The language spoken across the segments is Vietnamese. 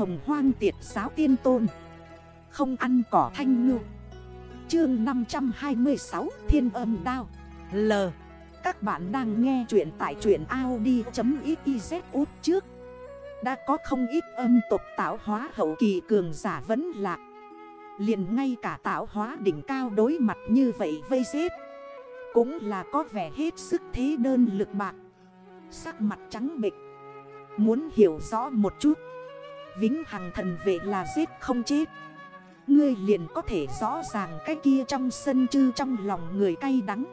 hồng hoang tiệt giáo tiên tôn. Không ăn cỏ thanh ngư. Chương 526 Thiên âm đao. L. Các bạn đang nghe chuyện tại truyện Audi.xyz út trước. Đã có không ít âm tục tạo hóa hậu kỳ cường giả vẫn lạc. Liền ngay cả tạo hóa đỉnh cao đối mặt như vậy vây xếp Cũng là có vẻ hết sức thế đơn lực bạc. Sắc mặt trắng bịch Muốn hiểu rõ một chút. Vĩnh hằng thần vệ là giết không chết. Ngươi liền có thể rõ ràng cái kia trong sân chư trong lòng người cay đắng.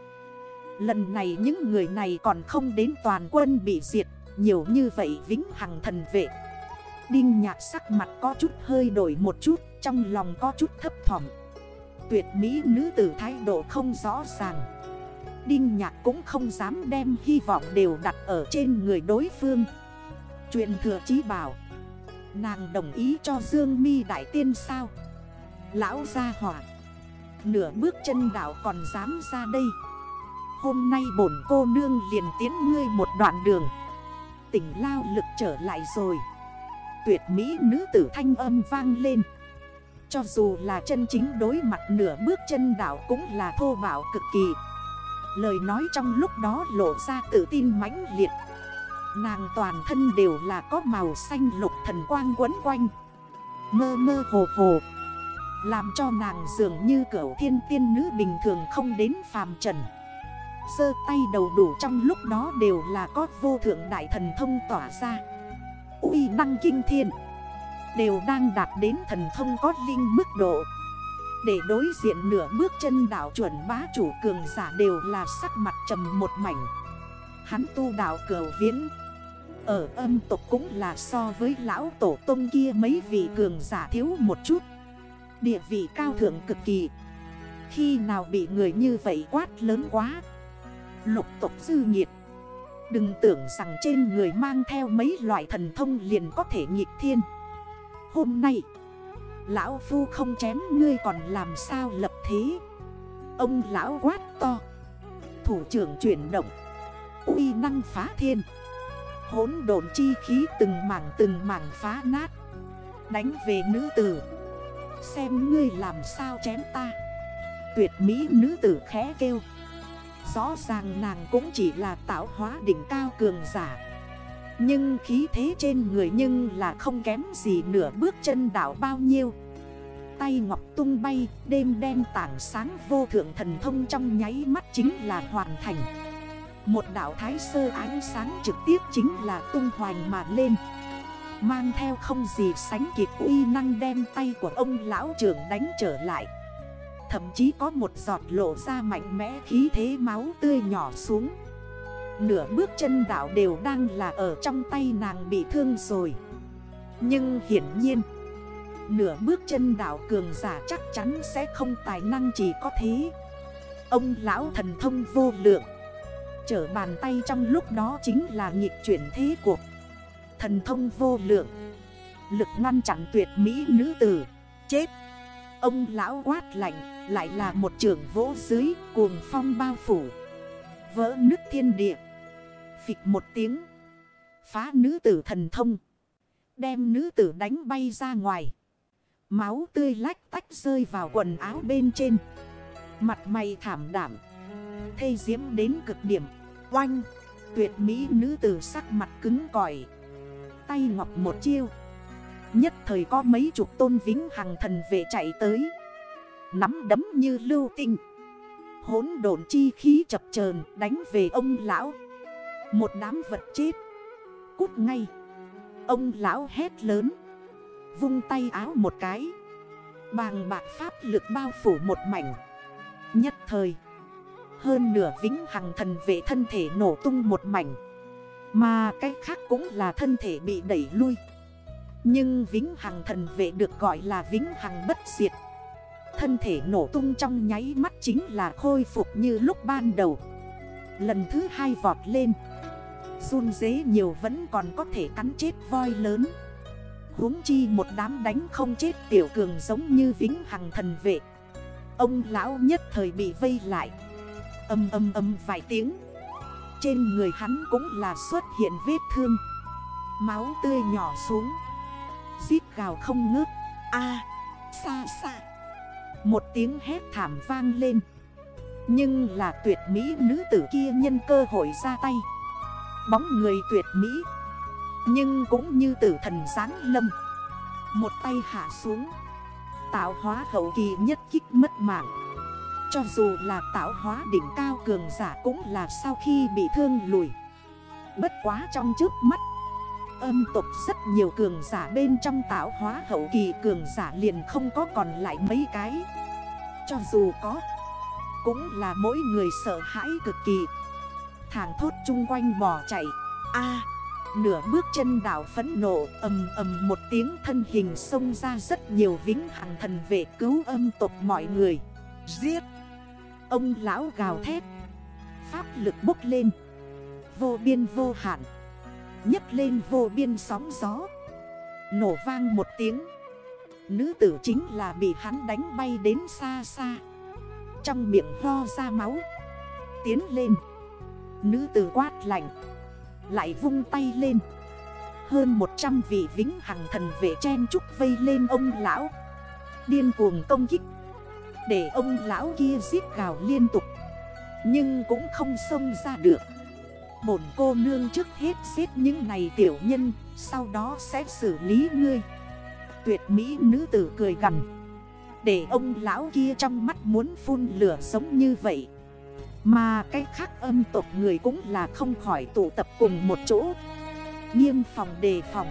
Lần này những người này còn không đến toàn quân bị diệt, Nhiều như vậy vĩnh hằng thần vệ. Đinh nhạc sắc mặt có chút hơi đổi một chút, Trong lòng có chút thấp thỏm. Tuyệt mỹ nữ tử thái độ không rõ ràng. Đinh nhạc cũng không dám đem hy vọng đều đặt ở trên người đối phương. Chuyện thừa chí bảo Nàng đồng ý cho Dương mi Đại Tiên sao? Lão ra hỏa. Nửa bước chân đảo còn dám ra đây. Hôm nay bổn cô nương liền tiến ngươi một đoạn đường. Tỉnh lao lực trở lại rồi. Tuyệt mỹ nữ tử thanh âm vang lên. Cho dù là chân chính đối mặt nửa bước chân đảo cũng là thô bảo cực kỳ. Lời nói trong lúc đó lộ ra tự tin mãnh liệt. Nàng toàn thân đều là có màu xanh lục thần quang quấn quanh. Mơ mơ hồ hồ. Làm cho nàng dường như cỡ thiên tiên nữ bình thường không đến phàm trần. Sơ tay đầu đủ trong lúc đó đều là có vô thượng đại thần thông tỏa ra. Uy năng kinh thiên. Đều đang đạt đến thần thông có linh mức độ. Để đối diện nửa bước chân đảo chuẩn bá chủ cường giả đều là sắc mặt trầm một mảnh. Hắn tu đảo cờ viễn ở âm tộc cũng là so với lão tổ tông kia mấy vị cường giả thiếu một chút. Địa vị cao thượng cực kỳ. Khi nào bị người như vậy quát lớn quá. Lục tộc dư nhiệt Đừng tưởng rằng trên người mang theo mấy loại thần thông liền có thể nghịch thiên. Hôm nay, Lão Phu không chém ngươi còn làm sao lập thế? Ông lão quát to. Thủ trưởng chuyển động. Uy năng phá thiên. Hốn độn chi khí từng mảng từng mảng phá nát. Đánh về nữ tử. Xem ngươi làm sao chém ta. Tuyệt mỹ nữ tử khẽ kêu. Rõ ràng nàng cũng chỉ là tạo hóa đỉnh cao cường giả. Nhưng khí thế trên người nhưng là không kém gì nửa bước chân đảo bao nhiêu. Tay ngọc tung bay, đêm đen tảng sáng vô thượng thần thông trong nháy mắt chính là hoàn thành một đảo thái sơ ánh sáng trực tiếp chính là tung hoành mà lên. Mang theo không gì sánh kịp uy năng đem tay của ông lão trưởng đánh trở lại. Thậm chí có một giọt lộ ra mạnh mẽ khí thế máu tươi nhỏ xuống. Nửa bước chân đảo đều đang là ở trong tay nàng bị thương rồi. Nhưng hiển nhiên, Nửa bước chân đảo cường giả chắc chắn sẽ không tài năng chỉ có thế. Ông lão thần thông vô lượng. Trở bàn tay trong lúc đó chính là nghịch chuyển thế cuộc Thần thông vô lượng. Lực ngăn chặn tuyệt mỹ nữ tử. Chết. Ông lão quát lạnh, Lại là một trưởng vỗ dưới, Cuồng phong bao phủ. Vỡ nước thiên địa. Phịch một tiếng. Phá nữ tử thần thông. Đem nữ tử đánh bay ra ngoài. Máu tươi lách tách rơi vào quần áo bên trên. Mặt mày thảm đảm Thê diễm đến cực điểm. Oanh, Tuyệt mỹ nữ tử sắc mặt cứng cỏi, Tay ngọc một chiêu. Nhất thời có mấy chục tôn vĩnh hằng thần vệ chạy tới, Nắm đấm như lưu tinh. Hốn đồn chi khí chập chờn đánh về ông lão. Một đám vật chết, Cút ngay. Ông lão hét lớn, Vung tay áo một cái. Bàng bạc pháp lực bao phủ một mảnh. Nhất thời hơn nửa vĩnh hằng thần vệ thân thể nổ tung một mảnh. Mà cái khác cũng là thân thể bị đẩy lui. Nhưng vĩnh hằng thần vệ được gọi là vĩnh hằng bất diệt. Thân thể nổ tung trong nháy mắt chính là khôi phục như lúc ban đầu. Lần thứ hai vọt lên. Run dế nhiều vẫn còn có thể cắn chết voi lớn. Huống chi một đám đánh không chết tiểu cường giống như vĩnh hằng thần vệ. Ông lão nhất thời bị vây lại. Âm âm âm vài tiếng. Trên người hắn cũng là xuất hiện vết thương. Máu tươi nhỏ xuống. Giết gào không ngớt. A xa xa Một tiếng hét thảm vang lên. Nhưng là tuyệt mỹ nữ tử kia nhân cơ hội ra tay. Bóng người tuyệt mỹ. Nhưng cũng như tử thần sáng lâm. Một tay hạ xuống. Tạo hóa hậu kỳ nhất kích mất mạng. Cho dù là tạo hóa đỉnh cao cường giả cũng là sau khi bị thương lùi. Bất quá trong trước mắt, Âm tục rất nhiều cường giả bên trong tạo hóa hậu kỳ cường giả liền không có còn lại mấy cái. Cho dù có, Cũng là mỗi người sợ hãi cực kỳ. Thẳng thốt chung quanh bỏ chạy. A, Nửa bước chân đảo phấn nộ ầm ầm một tiếng thân hình xông ra rất nhiều vĩnh hằng thần về cứu âm tục mọi người. Giết! Ông lão gào thét. Pháp lực bốc lên. Vô biên vô hạn. Nhấc lên vô biên sóng gió. Nổ vang một tiếng. Nữ tử chính là bị hắn đánh bay đến xa xa. Trong miệng ho ra máu. Tiến lên. Nữ tử quát lạnh. Lại vung tay lên. Hơn 100 vị vĩnh hằng thần vệ chen trúc vây lên ông lão. Điên cuồng công kích. Để ông lão kia giết gào liên tục. Nhưng cũng không xông ra được. Bổn cô nương trước hết giết những này tiểu nhân, Sau đó sẽ xử lý ngươi. Tuyệt mỹ nữ tử cười gần Để ông lão kia trong mắt muốn phun lửa giống như vậy. Mà cái khác âm tộc người cũng là không khỏi tụ tập cùng một chỗ. Nghiêm phòng đề phòng.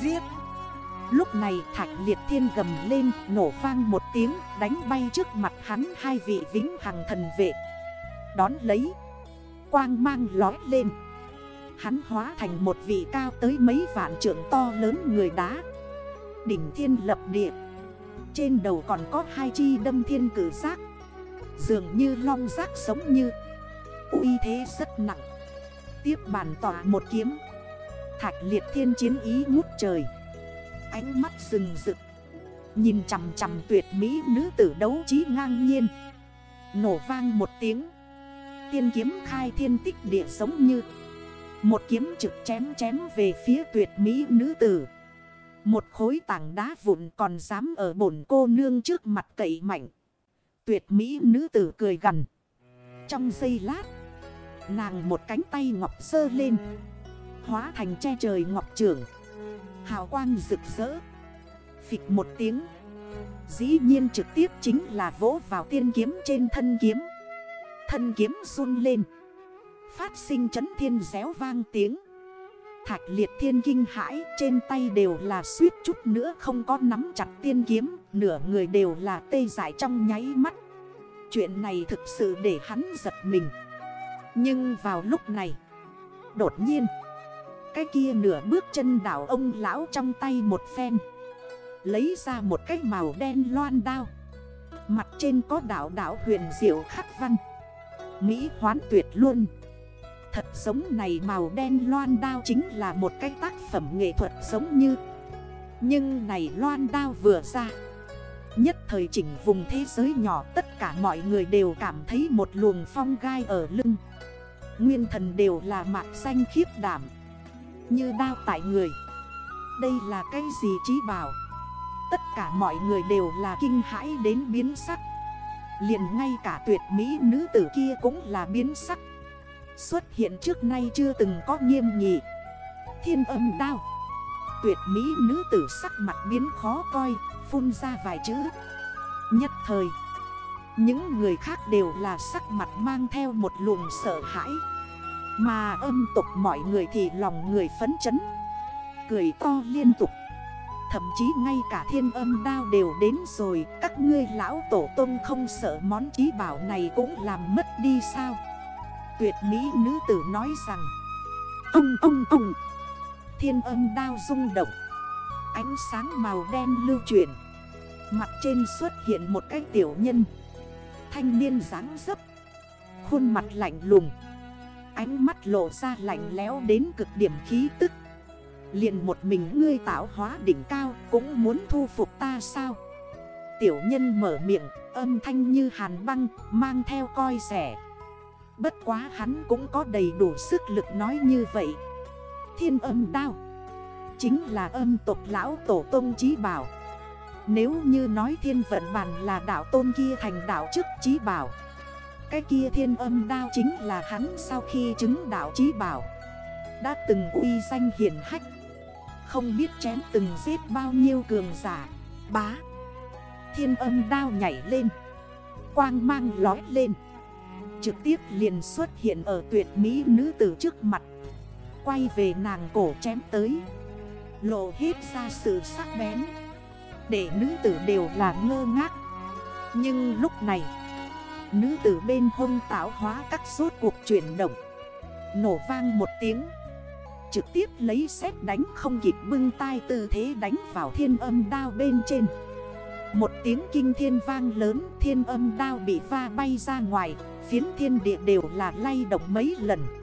Giết. Lúc này thạch liệt thiên gầm lên, Nổ vang một tiếng, Đánh bay trước mặt hắn hai vị vĩnh hằng thần vệ. Đón lấy, quang mang lói lên. Hắn hóa thành một vị cao tới mấy vạn trượng to lớn người đá. Đỉnh thiên lập địa. Trên đầu còn có hai chi đâm thiên cử giác. Dường như long giác sống như uy thế rất nặng. Tiếp bàn tỏa một kiếm. Thạch liệt thiên chiến ý ngút trời. Ánh mắt rừng rực. Nhìn chằm chằm tuyệt mỹ nữ tử đấu trí ngang nhiên. Nổ vang một tiếng. Tiên kiếm khai thiên tích địa giống như. Một kiếm trực chém chém về phía tuyệt mỹ nữ tử. Một khối tảng đá vụn còn dám ở bổn cô nương trước mặt cậy mạnh. Tuyệt mỹ nữ tử cười gần Trong giây lát, Nàng một cánh tay ngọc sơ lên. Hóa thành che trời ngọc trưởng. Hào quang rực rỡ. Phịch một tiếng. Dĩ nhiên trực tiếp chính là vỗ vào tiên kiếm trên thân kiếm. Thân kiếm run lên. Phát sinh chấn thiên réo vang tiếng. Thạch liệt thiên kinh hãi Trên tay đều là suýt chút nữa Không có nắm chặt tiên kiếm, Nửa người đều là tê dại trong nháy mắt. Chuyện này thực sự để hắn giật mình. Nhưng vào lúc này, Đột nhiên cái kia nửa bước chân đảo ông lão trong tay một phen. Lấy ra một cái màu đen loan đao. Mặt trên có đảo đảo huyền diệu khắc văn. Mỹ hoán tuyệt luôn. Thật giống này màu đen loan đao chính là một cái tác phẩm nghệ thuật giống như. Nhưng này loan đao vừa ra. Nhất thời chỉnh vùng thế giới nhỏ, tất cả mọi người đều cảm thấy một luồng phong gai ở lưng. Nguyên thần đều là mạc xanh khiếp đảm. Như đao tại người. Đây là cái gì trí bảo? Tất cả mọi người đều là kinh hãi đến biến sắc. Liền ngay cả tuyệt mỹ nữ tử kia cũng là biến sắc. Xuất hiện trước nay chưa từng có nghiêm nghị. Thiên âm đao. Tuyệt mỹ nữ tử sắc mặt biến khó coi, Phun ra vài chữ. Nhất thời, Những người khác đều là sắc mặt mang theo một luồng sợ hãi. Mà âm tục mọi người thì lòng người phấn chấn. Cười to liên tục. Thậm chí ngay cả thiên âm đao đều đến rồi. Các ngươi lão tổ tông không sợ món trí bảo này cũng làm mất đi sao? Tuyệt mỹ nữ tử nói rằng. Ông ông ông. Thiên âm đao rung động. Ánh sáng màu đen lưu chuyển. Mặt trên xuất hiện một cái tiểu nhân. Thanh niên dáng dấp. Khuôn mặt lạnh lùng. Ánh mắt lộ ra lạnh léo đến cực điểm khí tức. Liền một mình ngươi tạo hóa đỉnh cao cũng muốn thu phục ta sao? Tiểu nhân mở miệng, âm thanh như hàn băng, mang theo coi rẻ. Bất quá hắn cũng có đầy đủ sức lực nói như vậy. Thiên âm đao, Chính là âm tộc lão tổ tôn trí bảo. Nếu như nói thiên vận bản là đạo tôn kia thành đạo chức trí bảo cái kia thiên âm đao chính là hắn sau khi chứng đạo trí bảo. Đã từng uy danh hiển hách. Không biết chém từng giết bao nhiêu cường giả. Bá. Thiên âm đao nhảy lên. Quang mang lói lên. Trực tiếp liền xuất hiện ở tuyệt mỹ nữ tử trước mặt. Quay về nàng cổ chém tới. Lộ hết ra sự sắc bén. Để nữ tử đều là ngơ ngác. Nhưng lúc này Nữ tử bên hông tạo hóa các suốt cuộc chuyển động. Nổ vang một tiếng. Trực tiếp lấy xét đánh không kịp bưng tay tư thế đánh vào thiên âm đao bên trên. Một tiếng kinh thiên vang lớn, thiên âm đao bị va bay ra ngoài, Phiến thiên địa đều là lay động mấy lần.